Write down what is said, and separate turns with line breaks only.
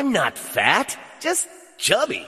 I'm not fat, just chubby.